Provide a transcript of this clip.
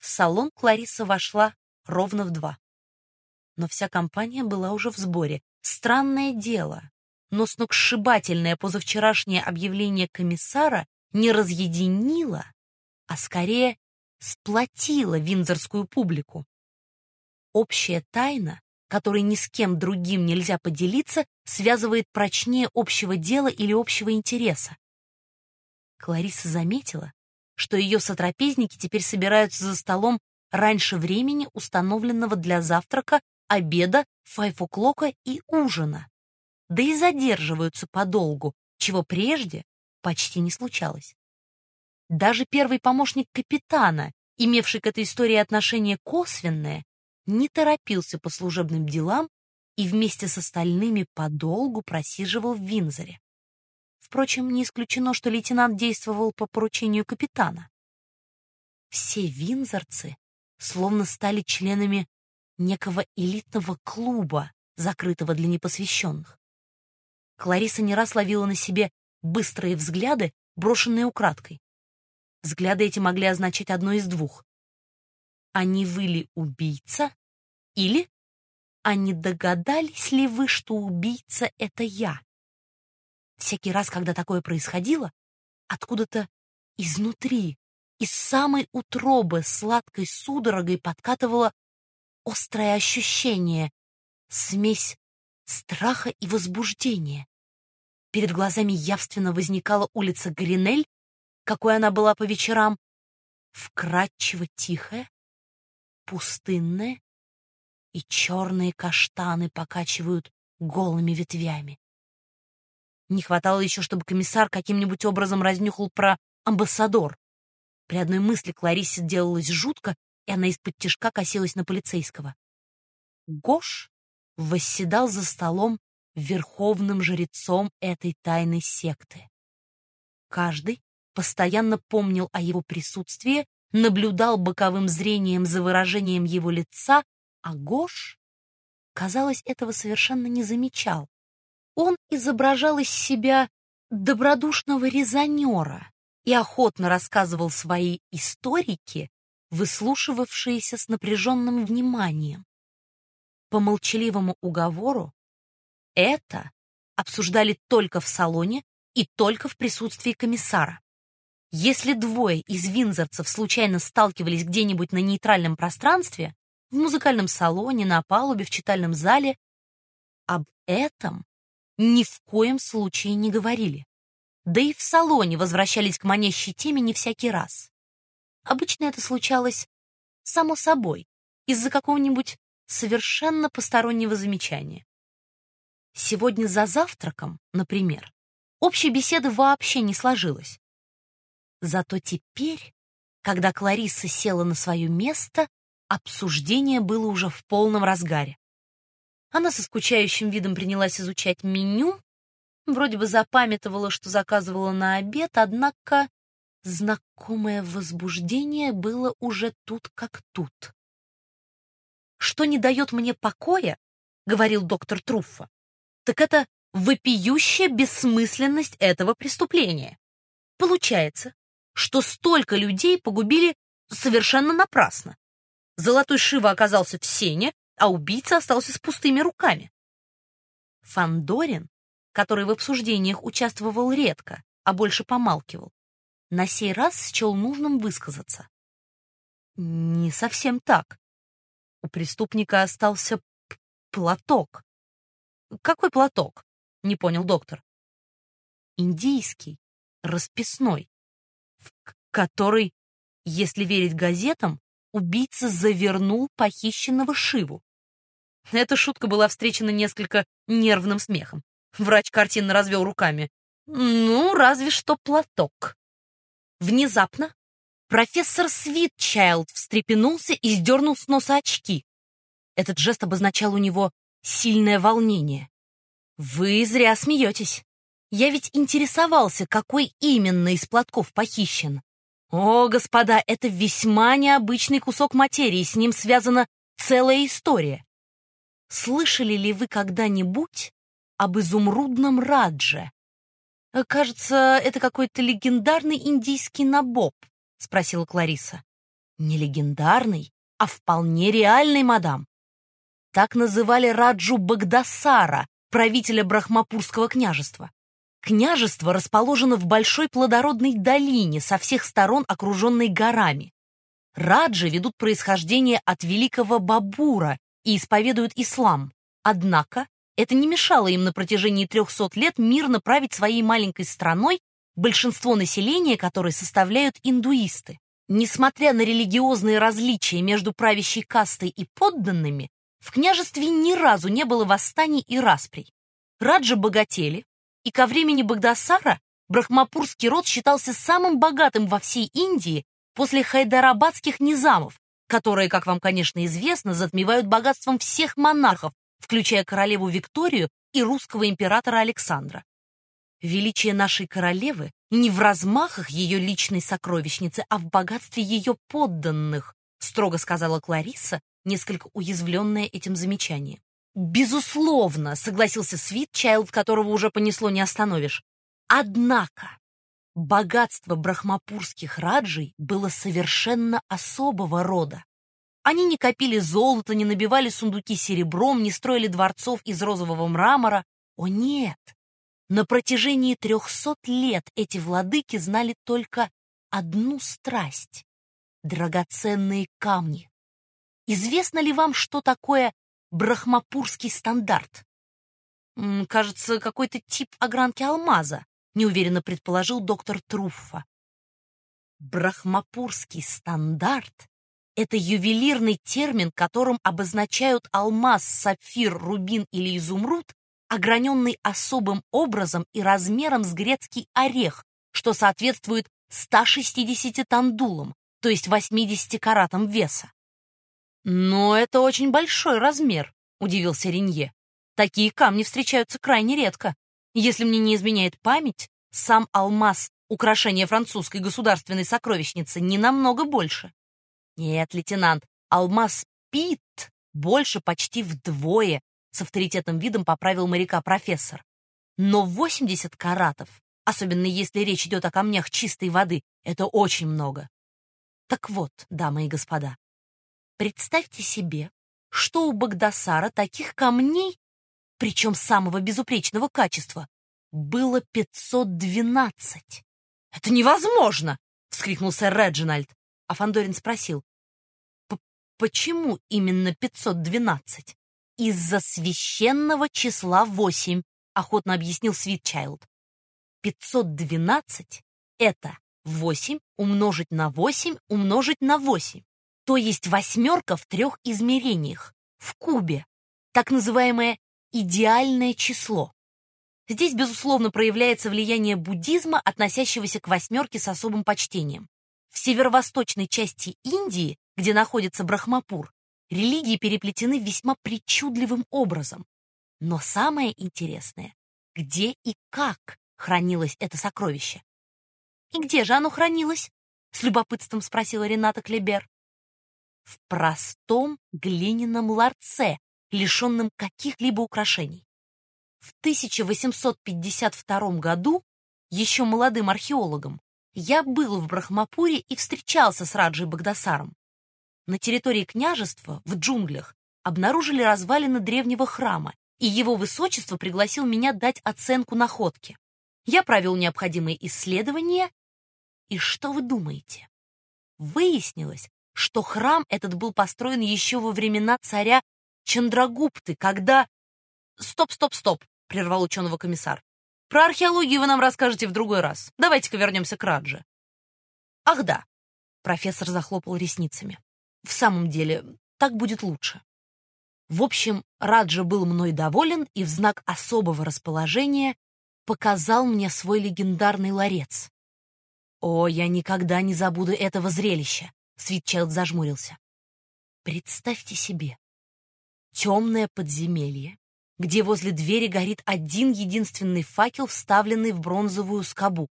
В салон Клариса вошла ровно в два. Но вся компания была уже в сборе. Странное дело, но сногсшибательное позавчерашнее объявление комиссара не разъединило, а скорее сплотило винзорскую публику. Общая тайна, которой ни с кем другим нельзя поделиться, связывает прочнее общего дела или общего интереса. Клариса заметила, что ее сотрапезники теперь собираются за столом раньше времени, установленного для завтрака, обеда, файфоклока и ужина. Да и задерживаются подолгу, чего прежде почти не случалось. Даже первый помощник капитана, имевший к этой истории отношение косвенное, не торопился по служебным делам и вместе с остальными подолгу просиживал в Винзоре. Впрочем, не исключено, что лейтенант действовал по поручению капитана. Все винзорцы словно стали членами некого элитного клуба, закрытого для непосвященных. Клариса не раз ловила на себе быстрые взгляды, брошенные украдкой. Взгляды эти могли означать одно из двух. А не вы ли убийца? Или не догадались ли вы, что убийца — это я? Всякий раз, когда такое происходило, откуда-то изнутри, из самой утробы сладкой судорогой подкатывало острое ощущение, смесь страха и возбуждения. Перед глазами явственно возникала улица Гринель, какой она была по вечерам, вкрадчиво тихая, пустынная, и черные каштаны покачивают голыми ветвями. Не хватало еще, чтобы комиссар каким-нибудь образом разнюхал про амбассадор. При одной мысли Кларисе делалось жутко, и она из-под тишка косилась на полицейского. Гош восседал за столом верховным жрецом этой тайной секты. Каждый постоянно помнил о его присутствии, наблюдал боковым зрением за выражением его лица, а Гош, казалось, этого совершенно не замечал. Он изображал из себя добродушного резонера и охотно рассказывал свои историки, выслушивавшиеся с напряженным вниманием. По молчаливому уговору это обсуждали только в салоне и только в присутствии комиссара. Если двое из винзорцев случайно сталкивались где-нибудь на нейтральном пространстве, в музыкальном салоне, на палубе, в читальном зале, об этом ни в коем случае не говорили. Да и в салоне возвращались к манящей теме не всякий раз. Обычно это случалось само собой, из-за какого-нибудь совершенно постороннего замечания. Сегодня за завтраком, например, общей беседы вообще не сложилось. Зато теперь, когда Клариса села на свое место, обсуждение было уже в полном разгаре. Она со скучающим видом принялась изучать меню, вроде бы запамятовала, что заказывала на обед, однако знакомое возбуждение было уже тут как тут. «Что не дает мне покоя, — говорил доктор Труффа, — так это вопиющая бессмысленность этого преступления. Получается, что столько людей погубили совершенно напрасно. Золотой Шива оказался в сене, а убийца остался с пустыми руками. Фандорин, который в обсуждениях участвовал редко, а больше помалкивал, на сей раз счел нужным высказаться. Не совсем так. У преступника остался платок. Какой платок? Не понял доктор. Индийский, расписной в который, если верить газетам, убийца завернул похищенного Шиву. Эта шутка была встречена несколько нервным смехом. Врач картинно развел руками. Ну, разве что платок. Внезапно профессор Свитчайлд встрепенулся и сдернул с носа очки. Этот жест обозначал у него сильное волнение. «Вы зря смеетесь. Я ведь интересовался, какой именно из платков похищен. О, господа, это весьма необычный кусок материи, с ним связана целая история. Слышали ли вы когда-нибудь об изумрудном Радже? Кажется, это какой-то легендарный индийский набоб, спросила Клариса. Не легендарный, а вполне реальный, мадам. Так называли Раджу Багдасара, правителя Брахмапурского княжества. Княжество расположено в большой плодородной долине, со всех сторон окруженной горами. Раджи ведут происхождение от великого Бабура и исповедуют ислам. Однако это не мешало им на протяжении 300 лет мирно править своей маленькой страной, большинство населения которой составляют индуисты. Несмотря на религиозные различия между правящей кастой и подданными, в княжестве ни разу не было восстаний и расприй. Раджи богатели, и ко времени Багдасара брахмапурский род считался самым богатым во всей Индии после хайдарабадских низамов, которые, как вам, конечно, известно, затмевают богатством всех монархов, включая королеву Викторию и русского императора Александра. Величие нашей королевы не в размахах ее личной сокровищницы, а в богатстве ее подданных, строго сказала Клариса, несколько уязвленная этим замечанием. «Безусловно», — согласился Свит, Чайлд, которого уже понесло не остановишь. Однако богатство брахмапурских раджей было совершенно особого рода. Они не копили золото, не набивали сундуки серебром, не строили дворцов из розового мрамора. О нет! На протяжении трехсот лет эти владыки знали только одну страсть — драгоценные камни. Известно ли вам, что такое брахмапурский стандарт? Кажется, какой-то тип огранки алмаза, неуверенно предположил доктор Труффа. Брахмапурский стандарт — это ювелирный термин, которым обозначают алмаз, сапфир, рубин или изумруд, ограненный особым образом и размером с грецкий орех, что соответствует 160 тандулам, то есть 80 каратам веса. «Но это очень большой размер», — удивился Ренье. «Такие камни встречаются крайне редко. Если мне не изменяет память, сам алмаз, украшение французской государственной сокровищницы, не намного больше». «Нет, лейтенант, алмаз Пит больше почти вдвое», — с авторитетным видом поправил моряка профессор. «Но 80 каратов, особенно если речь идет о камнях чистой воды, это очень много. Так вот, дамы и господа, Представьте себе, что у Багдасара таких камней, причем самого безупречного качества, было 512. «Это невозможно!» — вскрикнул сэр Реджинальд. А Фандорин спросил, «Почему именно 512?» «Из-за священного числа 8», — охотно объяснил Свитчайлд. «512 — это 8 умножить на 8 умножить на 8 то есть восьмерка в трех измерениях, в кубе, так называемое идеальное число. Здесь, безусловно, проявляется влияние буддизма, относящегося к восьмерке с особым почтением. В северо-восточной части Индии, где находится Брахмапур, религии переплетены весьма причудливым образом. Но самое интересное, где и как хранилось это сокровище. «И где же оно хранилось?» — с любопытством спросила Рената Клебер в простом глиняном ларце, лишенном каких-либо украшений. В 1852 году, еще молодым археологом, я был в Брахмапуре и встречался с Раджей Багдасаром. На территории княжества, в джунглях, обнаружили развалины древнего храма, и его высочество пригласил меня дать оценку находке. Я провел необходимые исследования, и что вы думаете? Выяснилось, что храм этот был построен еще во времена царя Чандрагупты, когда... «Стоп, стоп, стоп!» — прервал ученого комиссар. «Про археологию вы нам расскажете в другой раз. Давайте-ка вернемся к Радже». «Ах да!» — профессор захлопал ресницами. «В самом деле, так будет лучше». В общем, Раджа был мной доволен и в знак особого расположения показал мне свой легендарный ларец. О, я никогда не забуду этого зрелища. Свитчайлд зажмурился. Представьте себе. Темное подземелье, где возле двери горит один единственный факел, вставленный в бронзовую скобу.